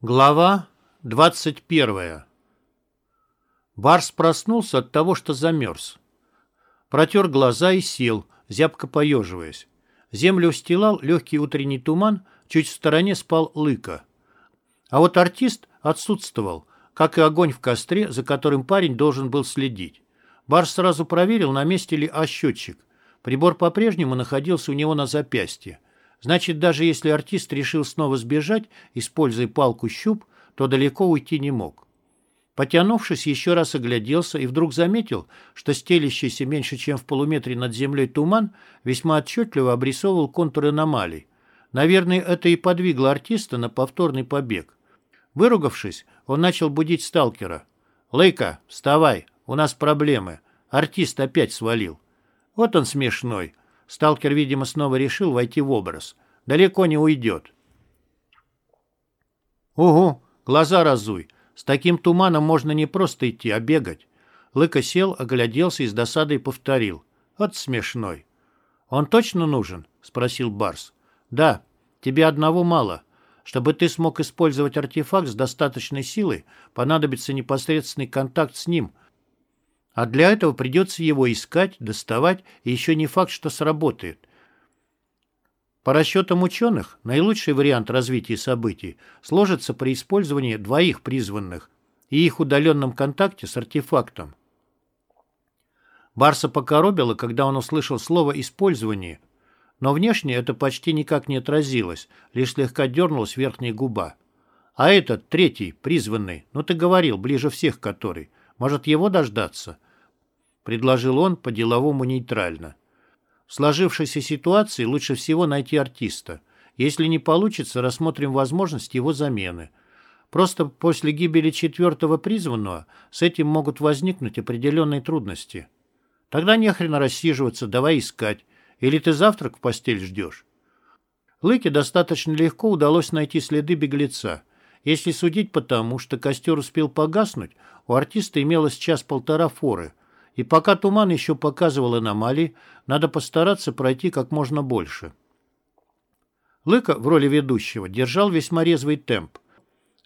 Глава 21 Барс проснулся от того, что замерз. Протер глаза и сел, зябко поеживаясь. Землю устилал легкий утренний туман, чуть в стороне спал лыка. А вот артист отсутствовал, как и огонь в костре, за которым парень должен был следить. Барс сразу проверил, на месте ли А-счетчик. Прибор по-прежнему находился у него на запястье. Значит, даже если артист решил снова сбежать, используя палку-щуп, то далеко уйти не мог. Потянувшись, еще раз огляделся и вдруг заметил, что стелящийся меньше, чем в полуметре над землей туман весьма отчетливо обрисовывал контур аномалий. Наверное, это и подвигло артиста на повторный побег. Выругавшись, он начал будить сталкера. «Лейка, вставай, у нас проблемы. Артист опять свалил». Вот он смешной. Сталкер, видимо, снова решил войти в образ. Далеко не уйдет. «Угу, глаза разуй. С таким туманом можно не просто идти, а бегать». Лыка сел, огляделся и с досадой повторил. «Вот смешной». «Он точно нужен?» — спросил Барс. «Да, тебе одного мало. Чтобы ты смог использовать артефакт с достаточной силой, понадобится непосредственный контакт с ним — а для этого придется его искать, доставать, и еще не факт, что сработает. По расчетам ученых, наилучший вариант развития событий сложится при использовании двоих призванных и их удаленном контакте с артефактом. Барса покоробило, когда он услышал слово «использование», но внешне это почти никак не отразилось, лишь слегка дернулась верхняя губа. А этот, третий, призванный, ну ты говорил, ближе всех который, может его дождаться? Предложил он по-деловому нейтрально. В сложившейся ситуации лучше всего найти артиста. Если не получится, рассмотрим возможность его замены. Просто после гибели четвертого призванного с этим могут возникнуть определенные трудности. Тогда не хрена рассиживаться, давай искать. Или ты завтрак в постель ждешь? Лыке достаточно легко удалось найти следы беглеца. Если судить по тому, что костер успел погаснуть, у артиста имелось час-полтора форы – и пока туман еще показывал аномалии, надо постараться пройти как можно больше. Лыка в роли ведущего держал весьма резвый темп.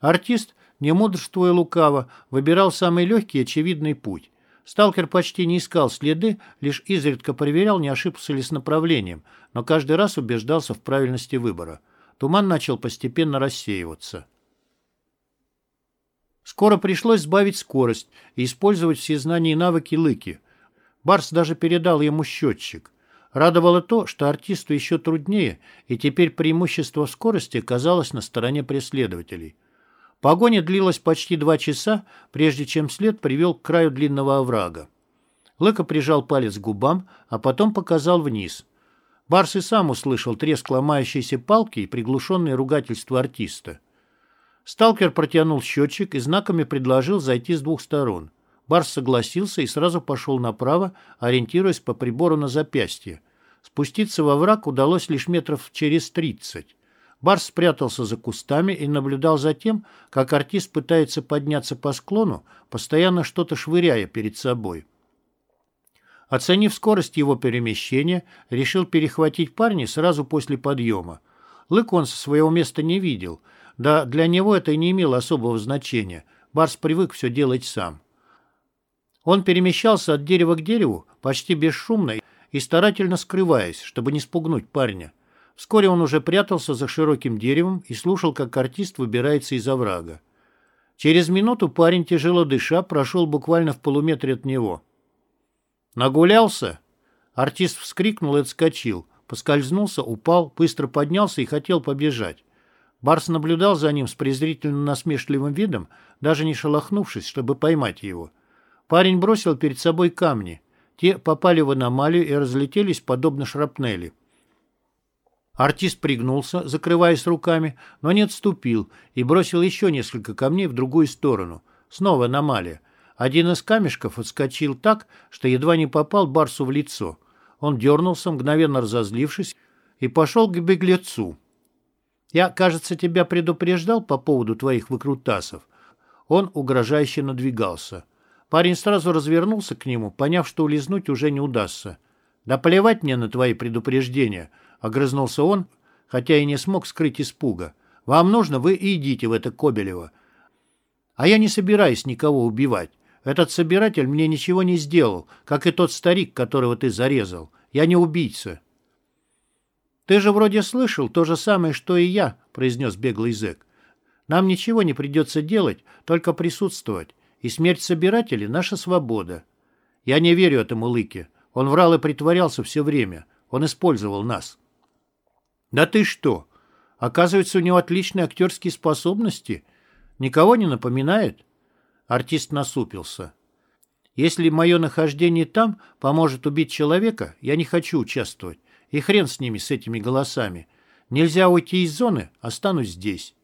Артист, не мудрствуя лукаво, выбирал самый легкий и очевидный путь. Сталкер почти не искал следы, лишь изредка проверял, не ошибся ли с направлением, но каждый раз убеждался в правильности выбора. Туман начал постепенно рассеиваться. Скоро пришлось сбавить скорость и использовать все знания и навыки Лыки. Барс даже передал ему счетчик. Радовало то, что артисту еще труднее, и теперь преимущество скорости оказалось на стороне преследователей. Погоня длилась почти два часа, прежде чем след привел к краю длинного оврага. Лыка прижал палец к губам, а потом показал вниз. Барс и сам услышал треск ломающейся палки и приглушенное ругательство артиста. Сталкер протянул счетчик и знаками предложил зайти с двух сторон. Барс согласился и сразу пошел направо, ориентируясь по прибору на запястье. Спуститься во враг удалось лишь метров через тридцать. Барс спрятался за кустами и наблюдал за тем, как артист пытается подняться по склону, постоянно что-то швыряя перед собой. Оценив скорость его перемещения, решил перехватить парня сразу после подъема. Лык он со своего места не видел — да для него это и не имело особого значения. Барс привык все делать сам. Он перемещался от дерева к дереву почти бесшумно и старательно скрываясь, чтобы не спугнуть парня. Вскоре он уже прятался за широким деревом и слушал, как артист выбирается из оврага. Через минуту парень, тяжело дыша, прошел буквально в полуметре от него. «Нагулялся?» Артист вскрикнул и отскочил. Поскользнулся, упал, быстро поднялся и хотел побежать. Барс наблюдал за ним с презрительно-насмешливым видом, даже не шелохнувшись, чтобы поймать его. Парень бросил перед собой камни. Те попали в аномалию и разлетелись, подобно шрапнели. Артист пригнулся, закрываясь руками, но не отступил и бросил еще несколько камней в другую сторону. Снова аномалия. Один из камешков отскочил так, что едва не попал Барсу в лицо. Он дернулся, мгновенно разозлившись, и пошел к беглецу. Я, кажется, тебя предупреждал по поводу твоих выкрутасов. Он угрожающе надвигался. Парень сразу развернулся к нему, поняв, что улизнуть уже не удастся. «Да плевать мне на твои предупреждения», — огрызнулся он, хотя и не смог скрыть испуга. Вам нужно, вы идите в это Кобелево. А я не собираюсь никого убивать. Этот собиратель мне ничего не сделал, как и тот старик, которого ты зарезал. Я не убийца». «Ты же вроде слышал то же самое, что и я», — произнес беглый зэк. «Нам ничего не придется делать, только присутствовать. И смерть собирателя — наша свобода». «Я не верю этому Лыке. Он врал и притворялся все время. Он использовал нас». «Да ты что? Оказывается, у него отличные актерские способности. Никого не напоминает?» Артист насупился. «Если мое нахождение там поможет убить человека, я не хочу участвовать. И хрен с ними, с этими голосами. Нельзя уйти из зоны, останусь здесь.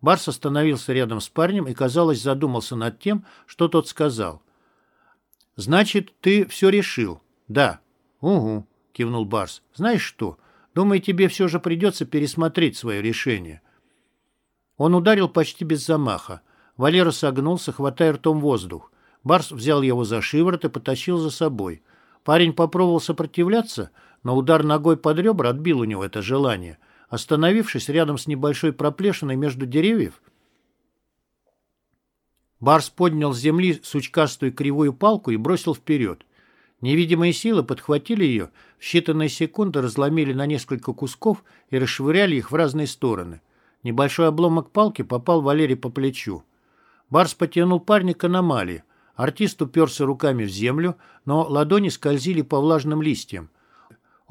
Барс остановился рядом с парнем и, казалось, задумался над тем, что тот сказал. «Значит, ты все решил?» «Да». «Угу», — кивнул Барс. «Знаешь что? Думаю, тебе все же придется пересмотреть свое решение». Он ударил почти без замаха. Валера согнулся, хватая ртом воздух. Барс взял его за шиворот и потащил за собой. Парень попробовал сопротивляться, но удар ногой под ребра отбил у него это желание. Остановившись рядом с небольшой проплешиной между деревьев, Барс поднял с земли сучкастую кривую палку и бросил вперед. Невидимые силы подхватили ее, в считанные секунды разломили на несколько кусков и расшвыряли их в разные стороны. Небольшой обломок палки попал Валере по плечу. Барс потянул парня к аномалии. Артист уперся руками в землю, но ладони скользили по влажным листьям.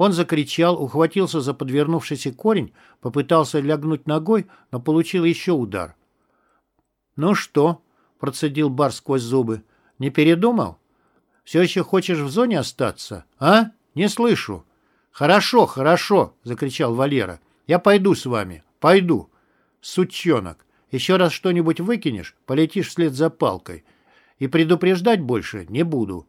Он закричал, ухватился за подвернувшийся корень, попытался лягнуть ногой, но получил еще удар. «Ну что?» — процедил Бар сквозь зубы. «Не передумал? Все еще хочешь в зоне остаться? А? Не слышу». «Хорошо, хорошо!» — закричал Валера. «Я пойду с вами. Пойду. Сучонок. Еще раз что-нибудь выкинешь, полетишь вслед за палкой. И предупреждать больше не буду».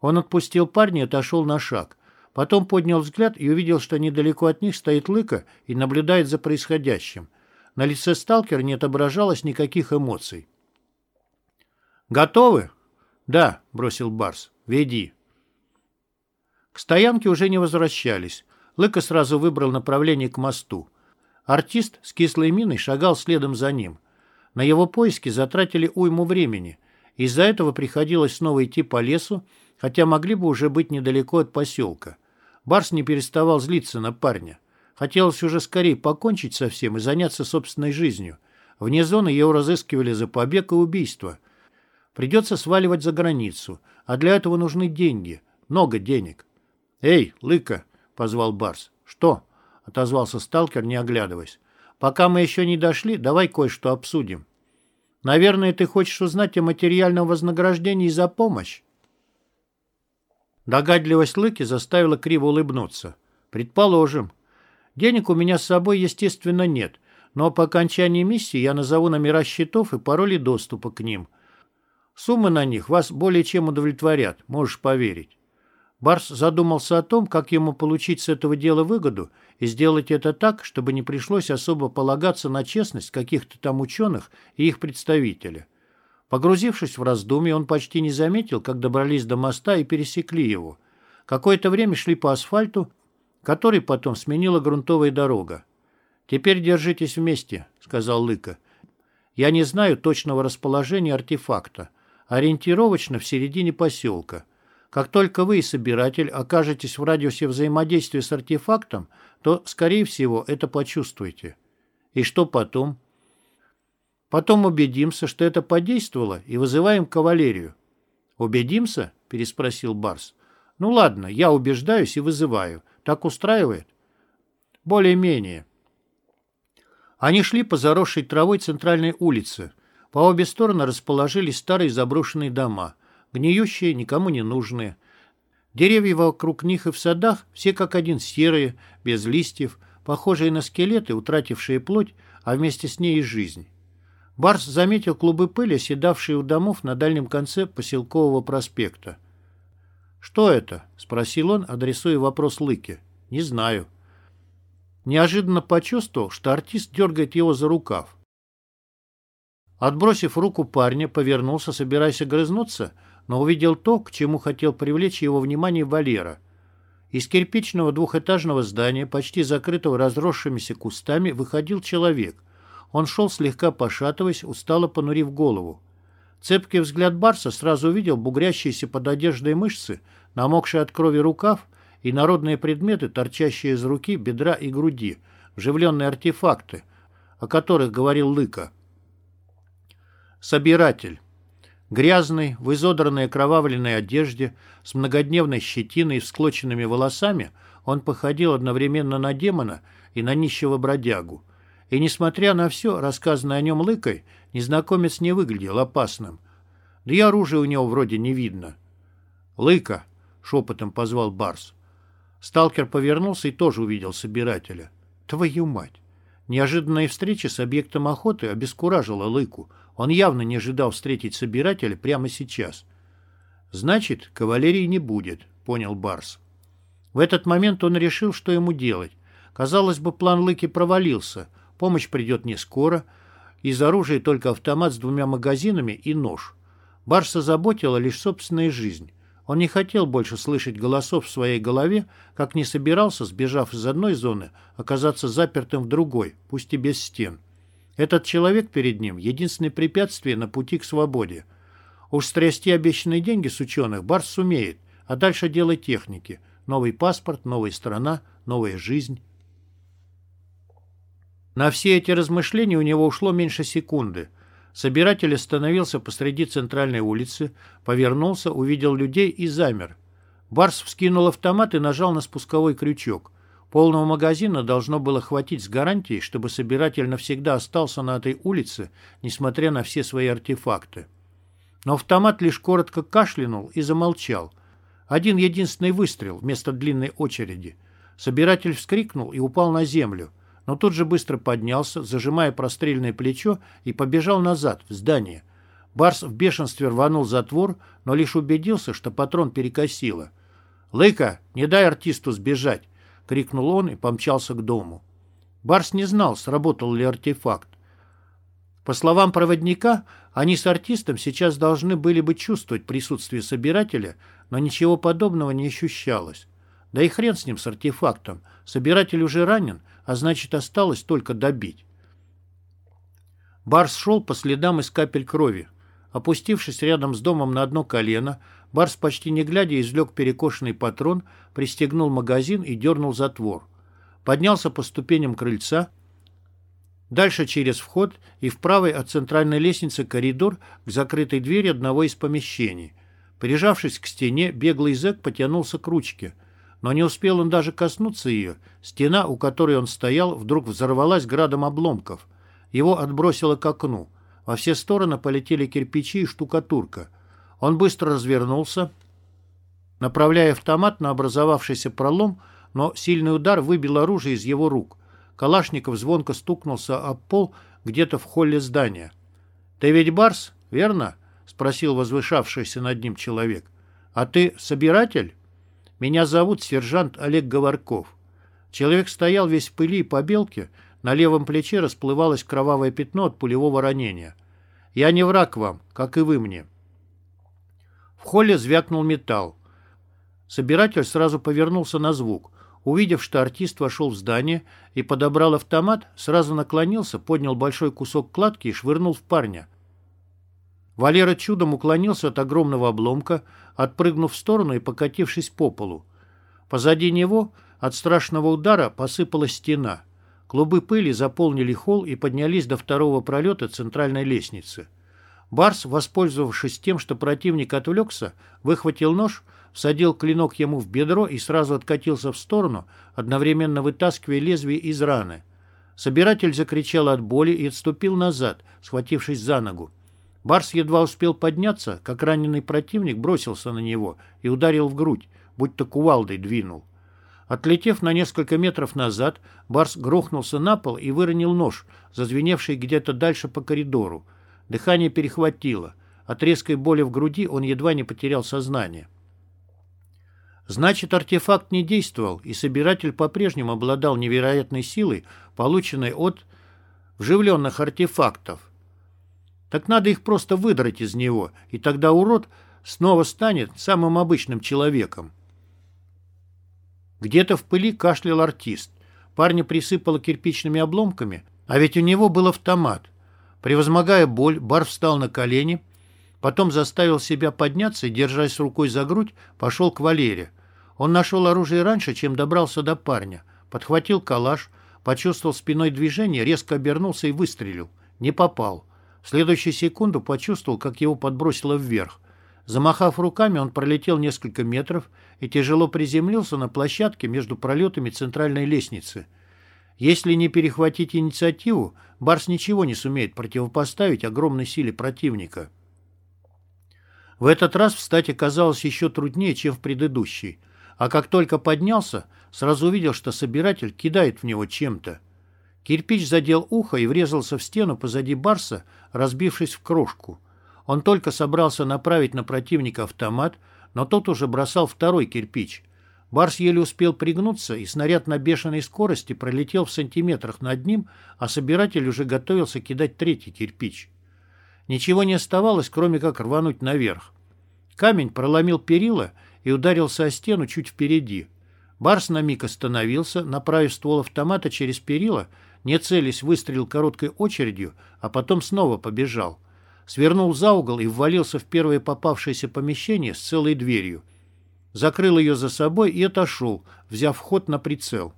Он отпустил парня и отошел на шаг. Потом поднял взгляд и увидел, что недалеко от них стоит Лыка и наблюдает за происходящим. На лице сталкера не отображалось никаких эмоций. «Готовы?» «Да», — бросил Барс. «Веди». К стоянке уже не возвращались. Лыка сразу выбрал направление к мосту. Артист с кислой миной шагал следом за ним. На его поиски затратили уйму времени. Из-за этого приходилось снова идти по лесу, хотя могли бы уже быть недалеко от поселка. Барс не переставал злиться на парня. Хотелось уже скорее покончить со всем и заняться собственной жизнью. Вне зоны его разыскивали за побег и убийство. Придется сваливать за границу, а для этого нужны деньги. Много денег. «Эй, Лыка!» — позвал Барс. «Что?» — отозвался сталкер, не оглядываясь. «Пока мы еще не дошли, давай кое-что обсудим. Наверное, ты хочешь узнать о материальном вознаграждении за помощь?» Догадливость Лыки заставила криво улыбнуться. «Предположим. Денег у меня с собой, естественно, нет, но по окончании миссии я назову номера счетов и пароли доступа к ним. Суммы на них вас более чем удовлетворят, можешь поверить». Барс задумался о том, как ему получить с этого дела выгоду и сделать это так, чтобы не пришлось особо полагаться на честность каких-то там ученых и их представителя. Погрузившись в раздумье, он почти не заметил, как добрались до моста и пересекли его. Какое-то время шли по асфальту, который потом сменила грунтовая дорога. «Теперь держитесь вместе», — сказал Лыка. «Я не знаю точного расположения артефакта. Ориентировочно в середине поселка. Как только вы, собиратель, окажетесь в радиусе взаимодействия с артефактом, то, скорее всего, это почувствуете. И что потом?» Потом убедимся, что это подействовало, и вызываем кавалерию. «Убедимся?» – переспросил Барс. «Ну ладно, я убеждаюсь и вызываю. Так устраивает?» «Более-менее». Они шли по заросшей травой центральной улице. По обе стороны расположились старые заброшенные дома, гниющие, никому не нужные. Деревья вокруг них и в садах все как один серые, без листьев, похожие на скелеты, утратившие плоть, а вместе с ней и жизнь. Барс заметил клубы пыли, оседавшие у домов на дальнем конце поселкового проспекта. «Что это?» — спросил он, адресуя вопрос Лыке. «Не знаю». Неожиданно почувствовал, что артист дергает его за рукав. Отбросив руку парня, повернулся, собираясь огрызнуться, но увидел то, к чему хотел привлечь его внимание Валера. Из кирпичного двухэтажного здания, почти закрытого разросшимися кустами, выходил человек — Он шел, слегка пошатываясь, устало понурив голову. Цепкий взгляд Барса сразу увидел бугрящиеся под одеждой мышцы, намокший от крови рукав и народные предметы, торчащие из руки, бедра и груди, вживленные артефакты, о которых говорил Лыка. Собиратель. Грязный, в изодранной окровавленной одежде, с многодневной щетиной и всклоченными волосами, он походил одновременно на демона и на нищего бродягу. И, несмотря на все, рассказанное о нем Лыкой, незнакомец не выглядел опасным. Да и оружия у него вроде не видно. «Лыка!» — шепотом позвал Барс. Сталкер повернулся и тоже увидел собирателя. «Твою мать!» Неожиданная встреча с объектом охоты обескуражила Лыку. Он явно не ожидал встретить собирателя прямо сейчас. «Значит, кавалерии не будет», — понял Барс. В этот момент он решил, что ему делать. Казалось бы, план Лыки провалился. Помощь придет не скоро. Из оружия только автомат с двумя магазинами и нож. Барса заботила лишь собственная жизнь. Он не хотел больше слышать голосов в своей голове, как не собирался, сбежав из одной зоны, оказаться запертым в другой, пусть и без стен. Этот человек перед ним — единственное препятствие на пути к свободе. Уж стрясти обещанные деньги с ученых Барс сумеет, а дальше дело техники. Новый паспорт, новая страна, новая жизнь. На все эти размышления у него ушло меньше секунды. Собиратель остановился посреди центральной улицы, повернулся, увидел людей и замер. Барс вскинул автомат и нажал на спусковой крючок. Полного магазина должно было хватить с гарантией, чтобы собиратель навсегда остался на этой улице, несмотря на все свои артефакты. Но автомат лишь коротко кашлянул и замолчал. Один единственный выстрел вместо длинной очереди. Собиратель вскрикнул и упал на землю но тут же быстро поднялся, зажимая прострельное плечо, и побежал назад, в здание. Барс в бешенстве рванул затвор, но лишь убедился, что патрон перекосило. «Лыка, не дай артисту сбежать!» — крикнул он и помчался к дому. Барс не знал, сработал ли артефакт. По словам проводника, они с артистом сейчас должны были бы чувствовать присутствие собирателя, но ничего подобного не ощущалось. Да и хрен с ним, с артефактом. Собиратель уже ранен, а значит, осталось только добить. Барс шел по следам из капель крови. Опустившись рядом с домом на одно колено, Барс почти не глядя извлек перекошенный патрон, пристегнул магазин и дернул затвор. Поднялся по ступеням крыльца, дальше через вход и в правой от центральной лестницы коридор к закрытой двери одного из помещений. Прижавшись к стене, беглый зэк потянулся к ручке – но не успел он даже коснуться ее. Стена, у которой он стоял, вдруг взорвалась градом обломков. Его отбросило к окну. Во все стороны полетели кирпичи и штукатурка. Он быстро развернулся, направляя автомат на образовавшийся пролом, но сильный удар выбил оружие из его рук. Калашников звонко стукнулся об пол где-то в холле здания. «Ты ведь Барс, верно?» — спросил возвышавшийся над ним человек. «А ты собиратель?» Меня зовут сержант Олег Говорков. Человек стоял весь в пыли и побелке, на левом плече расплывалось кровавое пятно от пулевого ранения. Я не враг вам, как и вы мне. В холле звякнул металл. Собиратель сразу повернулся на звук. Увидев, что артист вошел в здание и подобрал автомат, сразу наклонился, поднял большой кусок кладки и швырнул в парня. Валера чудом уклонился от огромного обломка, отпрыгнув в сторону и покатившись по полу. Позади него от страшного удара посыпалась стена. Клубы пыли заполнили холл и поднялись до второго пролета центральной лестницы. Барс, воспользовавшись тем, что противник отвлекся, выхватил нож, всадил клинок ему в бедро и сразу откатился в сторону, одновременно вытаскивая лезвие из раны. Собиратель закричал от боли и отступил назад, схватившись за ногу. Барс едва успел подняться, как раненый противник бросился на него и ударил в грудь, будто кувалдой двинул. Отлетев на несколько метров назад, Барс грохнулся на пол и выронил нож, зазвеневший где-то дальше по коридору. Дыхание перехватило. От резкой боли в груди он едва не потерял сознание. Значит, артефакт не действовал, и собиратель по-прежнему обладал невероятной силой, полученной от вживленных артефактов. Так надо их просто выдрать из него, и тогда урод снова станет самым обычным человеком. Где-то в пыли кашлял артист. Парня присыпало кирпичными обломками, А ведь у него был автомат. Превозмогая боль, Бар встал на колени, потом заставил себя подняться и, держась рукой за грудь, пошел к Валере. Он нашел оружие раньше, чем добрался до парня. Подхватил калаш, почувствовал спиной движение, резко обернулся и выстрелил. Не попал. В следующую секунду почувствовал, как его подбросило вверх. Замахав руками, он пролетел несколько метров и тяжело приземлился на площадке между пролетами центральной лестницы. Если не перехватить инициативу, Барс ничего не сумеет противопоставить огромной силе противника. В этот раз встать оказалось еще труднее, чем в предыдущий. А как только поднялся, сразу увидел, что собиратель кидает в него чем-то. Кирпич задел ухо и врезался в стену позади Барса, разбившись в крошку. Он только собрался направить на противника автомат, но тот уже бросал второй кирпич. Барс еле успел пригнуться, и снаряд на бешеной скорости пролетел в сантиметрах над ним, а собиратель уже готовился кидать третий кирпич. Ничего не оставалось, кроме как рвануть наверх. Камень проломил перила и ударился о стену чуть впереди. Барс на миг остановился, направив ствол автомата через перила, не целясь выстрелил короткой очередью, а потом снова побежал свернул за угол и ввалился в первое попавшееся помещение с целой дверью. Закрыл ее за собой и отошел, взяв ход на прицел.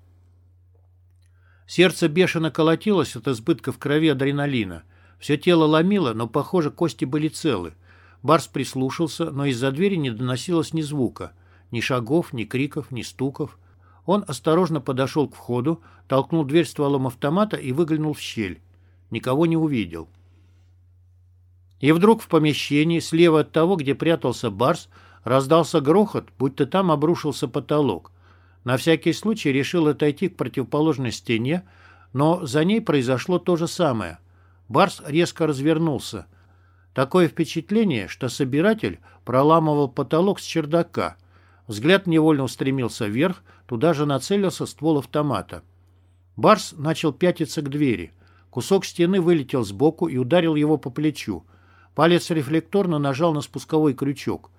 Сердце бешено колотилось от избытков крови адреналина. Все тело ломило, но, похоже, кости были целы. Барс прислушался, но из-за двери не доносилось ни звука. Ни шагов, ни криков, ни стуков. Он осторожно подошел к входу, толкнул дверь стволом автомата и выглянул в щель. Никого не увидел. И вдруг в помещении, слева от того, где прятался Барс, раздался грохот, будто там обрушился потолок. На всякий случай решил отойти к противоположной стене, но за ней произошло то же самое. Барс резко развернулся. Такое впечатление, что собиратель проламывал потолок с чердака. Взгляд невольно устремился вверх, туда же нацелился ствол автомата. Барс начал пятиться к двери. Кусок стены вылетел сбоку и ударил его по плечу. Палец рефлекторно нажал на спусковой крючок.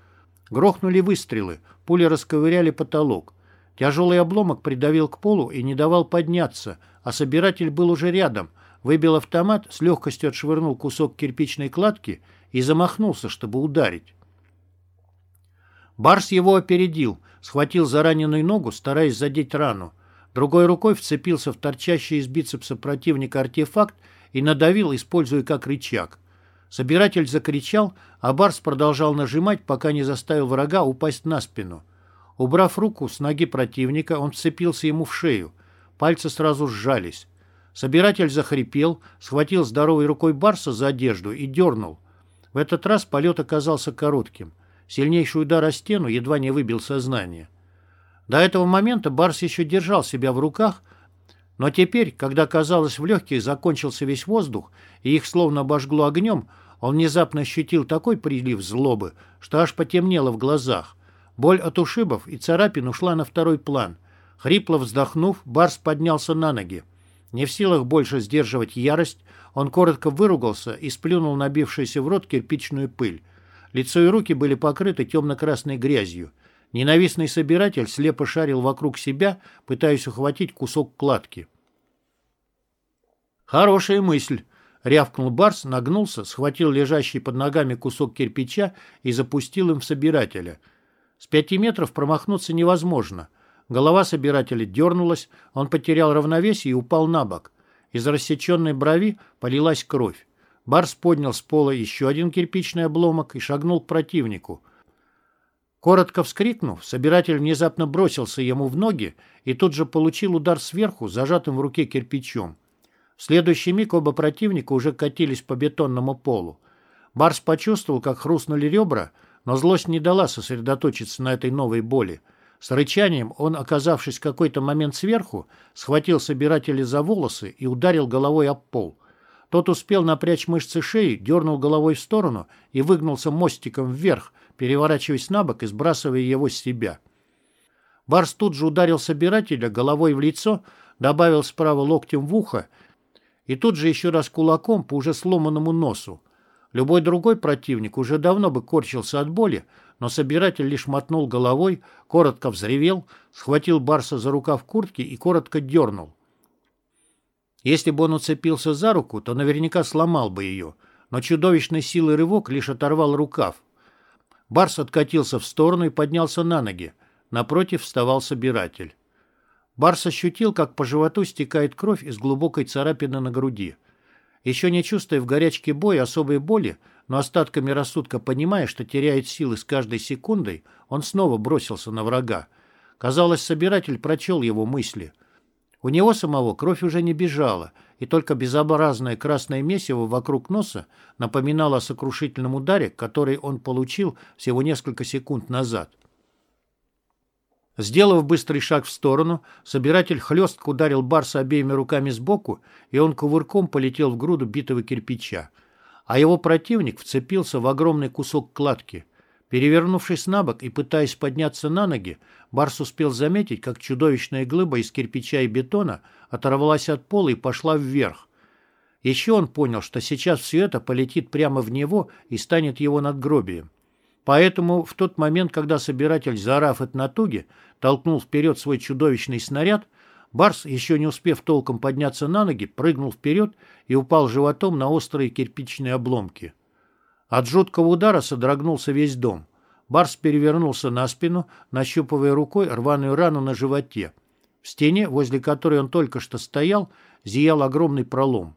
Грохнули выстрелы, пули расковыряли потолок. Тяжелый обломок придавил к полу и не давал подняться, а собиратель был уже рядом, выбил автомат, с легкостью отшвырнул кусок кирпичной кладки и замахнулся, чтобы ударить. Барс его опередил, схватил за раненую ногу, стараясь задеть рану. Другой рукой вцепился в торчащий из бицепса противника артефакт и надавил, используя как рычаг. Собиратель закричал, а Барс продолжал нажимать, пока не заставил врага упасть на спину. Убрав руку с ноги противника, он вцепился ему в шею. Пальцы сразу сжались. Собиратель захрипел, схватил здоровой рукой Барса за одежду и дернул. В этот раз полет оказался коротким. Сильнейший удар о стену едва не выбил сознание. До этого момента Барс еще держал себя в руках, но теперь, когда, казалось, в легких закончился весь воздух, и их словно обожгло огнем, он внезапно ощутил такой прилив злобы, что аж потемнело в глазах. Боль от ушибов и царапин ушла на второй план. Хрипло вздохнув, Барс поднялся на ноги. Не в силах больше сдерживать ярость, он коротко выругался и сплюнул набившуюся в рот кирпичную пыль. Лицо и руки были покрыты темно-красной грязью. Ненавистный собиратель слепо шарил вокруг себя, пытаясь ухватить кусок кладки. «Хорошая мысль!» — рявкнул Барс, нагнулся, схватил лежащий под ногами кусок кирпича и запустил им в собирателя. С пяти метров промахнуться невозможно. Голова собирателя дернулась, он потерял равновесие и упал на бок. Из рассеченной брови полилась кровь. Барс поднял с пола еще один кирпичный обломок и шагнул к противнику. Коротко вскрикнув, собиратель внезапно бросился ему в ноги и тут же получил удар сверху, зажатым в руке кирпичом. В следующий миг оба противника уже катились по бетонному полу. Барс почувствовал, как хрустнули ребра, но злость не дала сосредоточиться на этой новой боли. С рычанием он, оказавшись в какой-то момент сверху, схватил собирателя за волосы и ударил головой об пол. Тот успел напрячь мышцы шеи, дернул головой в сторону и выгнулся мостиком вверх, переворачиваясь на бок и сбрасывая его с себя. Барс тут же ударил собирателя головой в лицо, добавил справа локтем в ухо и тут же еще раз кулаком по уже сломанному носу. Любой другой противник уже давно бы корчился от боли, но собиратель лишь мотнул головой, коротко взревел, схватил Барса за рукав куртки и коротко дернул. Если бы он уцепился за руку, то наверняка сломал бы ее, но чудовищной силой рывок лишь оторвал рукав. Барс откатился в сторону и поднялся на ноги. Напротив вставал собиратель. Барс ощутил, как по животу стекает кровь из глубокой царапины на груди. Еще не чувствуя в горячке боя особой боли, но остатками рассудка понимая, что теряет силы с каждой секундой, он снова бросился на врага. Казалось, собиратель прочел его мысли. У него самого кровь уже не бежала, и только безобразное красное месиво вокруг носа напоминало о сокрушительном ударе, который он получил всего несколько секунд назад. Сделав быстрый шаг в сторону, собиратель хлестко ударил Барса обеими руками сбоку, и он кувырком полетел в груду битого кирпича. А его противник вцепился в огромный кусок кладки. Перевернувшись на бок и пытаясь подняться на ноги, Барс успел заметить, как чудовищная глыба из кирпича и бетона оторвалась от пола и пошла вверх. Еще он понял, что сейчас все это полетит прямо в него и станет его надгробием. Поэтому в тот момент, когда собиратель, заорав от натуги, толкнул вперед свой чудовищный снаряд, Барс, еще не успев толком подняться на ноги, прыгнул вперед и упал животом на острые кирпичные обломки. От жуткого удара содрогнулся весь дом. Барс перевернулся на спину, нащупывая рукой рваную рану на животе. В стене, возле которой он только что стоял, зиял огромный пролом.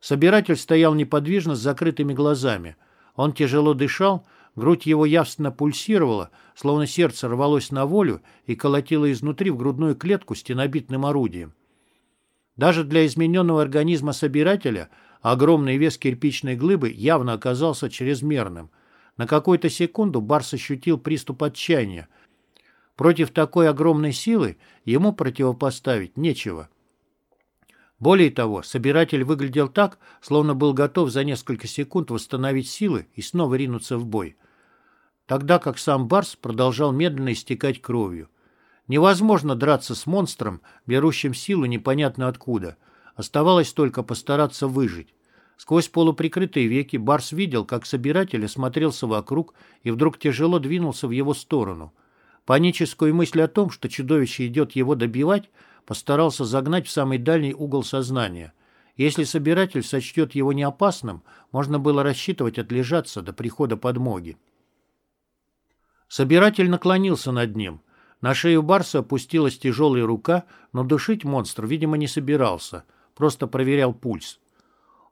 Собиратель стоял неподвижно с закрытыми глазами. Он тяжело дышал, Грудь его явственно пульсировала, словно сердце рвалось на волю и колотило изнутри в грудную клетку стенобитным орудием. Даже для измененного организма собирателя огромный вес кирпичной глыбы явно оказался чрезмерным. На какую-то секунду Барс ощутил приступ отчаяния. Против такой огромной силы ему противопоставить нечего. Более того, собиратель выглядел так, словно был готов за несколько секунд восстановить силы и снова ринуться в бой тогда как сам Барс продолжал медленно истекать кровью. Невозможно драться с монстром, берущим силу непонятно откуда. Оставалось только постараться выжить. Сквозь полуприкрытые веки Барс видел, как собиратель осмотрелся вокруг и вдруг тяжело двинулся в его сторону. Паническую мысль о том, что чудовище идет его добивать, постарался загнать в самый дальний угол сознания. Если собиратель сочтет его неопасным, можно было рассчитывать отлежаться до прихода подмоги. Собиратель наклонился над ним. На шею Барса опустилась тяжелая рука, но душить монстр, видимо, не собирался, просто проверял пульс.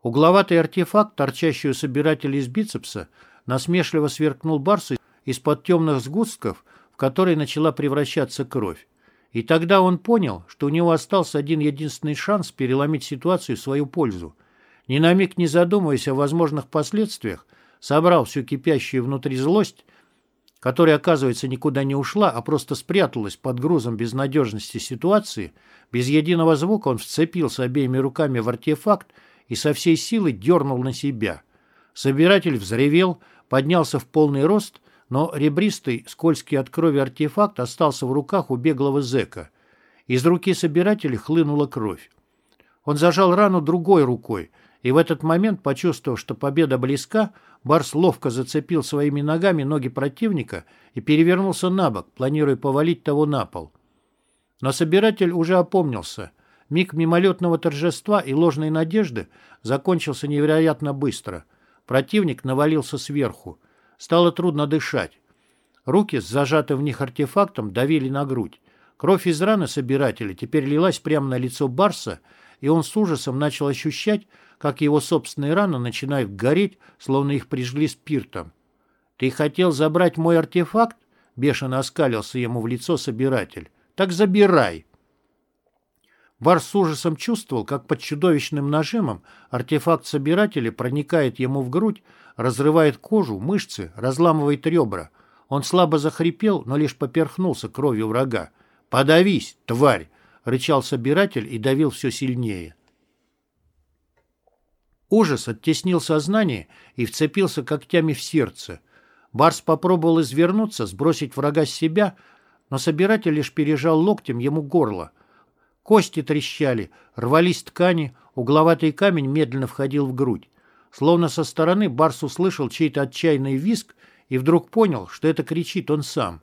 Угловатый артефакт, торчащий у собирателя из бицепса, насмешливо сверкнул Барсу из-под темных сгустков, в которые начала превращаться кровь. И тогда он понял, что у него остался один единственный шанс переломить ситуацию в свою пользу. Ни на миг не задумываясь о возможных последствиях, собрал всю кипящую внутри злость которая, оказывается, никуда не ушла, а просто спряталась под грузом безнадежности ситуации, без единого звука он вцепился обеими руками в артефакт и со всей силы дернул на себя. Собиратель взревел, поднялся в полный рост, но ребристый, скользкий от крови артефакт остался в руках у беглого зэка. Из руки собирателя хлынула кровь. Он зажал рану другой рукой, и в этот момент, почувствовав, что победа близка, Барс ловко зацепил своими ногами ноги противника и перевернулся на бок, планируя повалить того на пол. Но собиратель уже опомнился. Миг мимолетного торжества и ложной надежды закончился невероятно быстро. Противник навалился сверху. Стало трудно дышать. Руки с зажатым в них артефактом давили на грудь. Кровь из раны собирателя теперь лилась прямо на лицо Барса, и он с ужасом начал ощущать, как его собственные раны начинают гореть, словно их прижгли спиртом. «Ты хотел забрать мой артефакт?» — бешено оскалился ему в лицо собиратель. «Так забирай!» Барс с ужасом чувствовал, как под чудовищным нажимом артефакт собирателя проникает ему в грудь, разрывает кожу, мышцы, разламывает ребра. Он слабо захрипел, но лишь поперхнулся кровью врага. «Подавись, тварь!» — рычал собиратель и давил все сильнее. Ужас оттеснил сознание и вцепился когтями в сердце. Барс попробовал извернуться, сбросить врага с себя, но собиратель лишь пережал локтем ему горло. Кости трещали, рвались ткани, угловатый камень медленно входил в грудь. Словно со стороны Барс услышал чей-то отчаянный визг и вдруг понял, что это кричит он сам.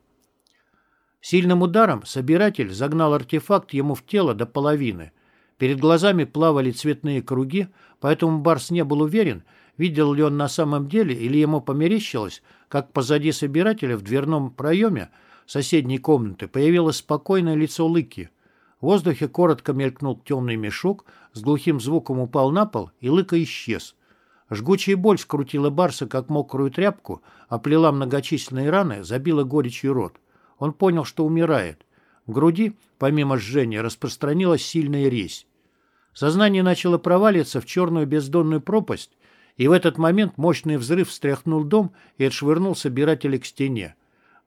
Сильным ударом собиратель загнал артефакт ему в тело до половины. Перед глазами плавали цветные круги, поэтому Барс не был уверен, видел ли он на самом деле или ему померещилось, как позади собирателя в дверном проеме соседней комнаты появилось спокойное лицо Лыки. В воздухе коротко мелькнул темный мешок, с глухим звуком упал на пол, и Лыка исчез. Жгучая боль скрутила Барса, как мокрую тряпку, оплела многочисленные раны, забила горечью рот. Он понял, что умирает. В груди, помимо жжения, распространилась сильная резь. Сознание начало проваливаться в черную бездонную пропасть, и в этот момент мощный взрыв встряхнул дом и отшвырнул собирателя к стене.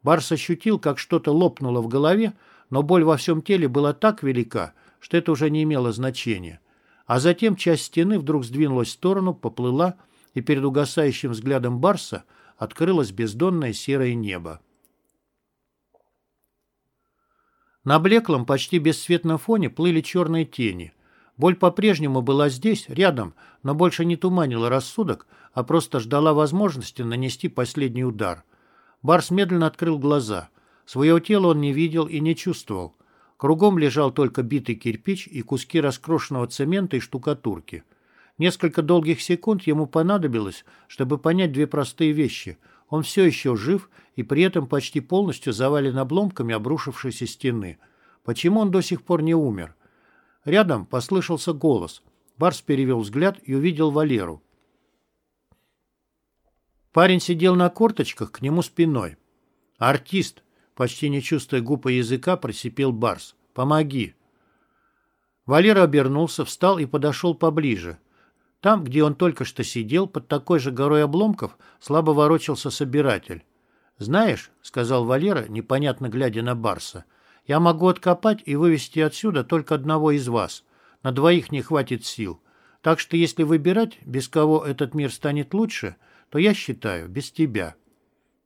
Барс ощутил, как что-то лопнуло в голове, но боль во всем теле была так велика, что это уже не имело значения. А затем часть стены вдруг сдвинулась в сторону, поплыла, и перед угасающим взглядом Барса открылось бездонное серое небо. На блеклом, почти бесцветном фоне плыли черные тени – Боль по-прежнему была здесь, рядом, но больше не туманила рассудок, а просто ждала возможности нанести последний удар. Барс медленно открыл глаза. Своего тела он не видел и не чувствовал. Кругом лежал только битый кирпич и куски раскрошенного цемента и штукатурки. Несколько долгих секунд ему понадобилось, чтобы понять две простые вещи. Он все еще жив и при этом почти полностью завален обломками обрушившейся стены. Почему он до сих пор не умер? Рядом послышался голос. Барс перевел взгляд и увидел Валеру. Парень сидел на корточках к нему спиной. «Артист!» — почти не чувствуя губ и языка, просипел Барс. «Помоги!» Валера обернулся, встал и подошел поближе. Там, где он только что сидел, под такой же горой обломков, слабо ворочался собиратель. «Знаешь», — сказал Валера, непонятно глядя на Барса, я могу откопать и вывести отсюда только одного из вас. На двоих не хватит сил. Так что если выбирать, без кого этот мир станет лучше, то я считаю, без тебя.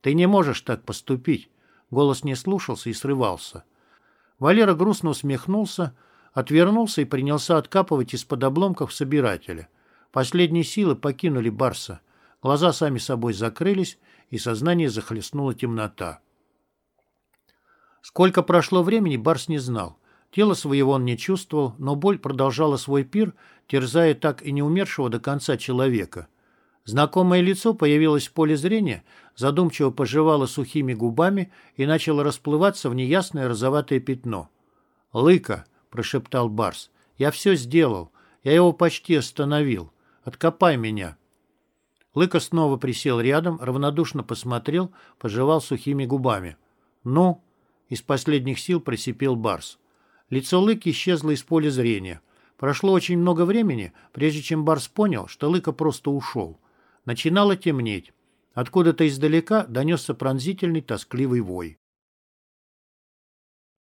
Ты не можешь так поступить. Голос не слушался и срывался. Валера грустно усмехнулся, отвернулся и принялся откапывать из-под обломков собирателя. Последние силы покинули Барса. Глаза сами собой закрылись, и сознание захлестнула темнота. Сколько прошло времени, Барс не знал. Тело своего он не чувствовал, но боль продолжала свой пир, терзая так и не умершего до конца человека. Знакомое лицо появилось в поле зрения, задумчиво пожевало сухими губами и начало расплываться в неясное розоватое пятно. «Лыка!» — прошептал Барс. «Я все сделал. Я его почти остановил. Откопай меня!» Лыка снова присел рядом, равнодушно посмотрел, пожевал сухими губами. «Ну?» Из последних сил просипел Барс. Лицо Лыки исчезло из поля зрения. Прошло очень много времени, прежде чем Барс понял, что Лыка просто ушел. Начинало темнеть. Откуда-то издалека донесся пронзительный тоскливый вой.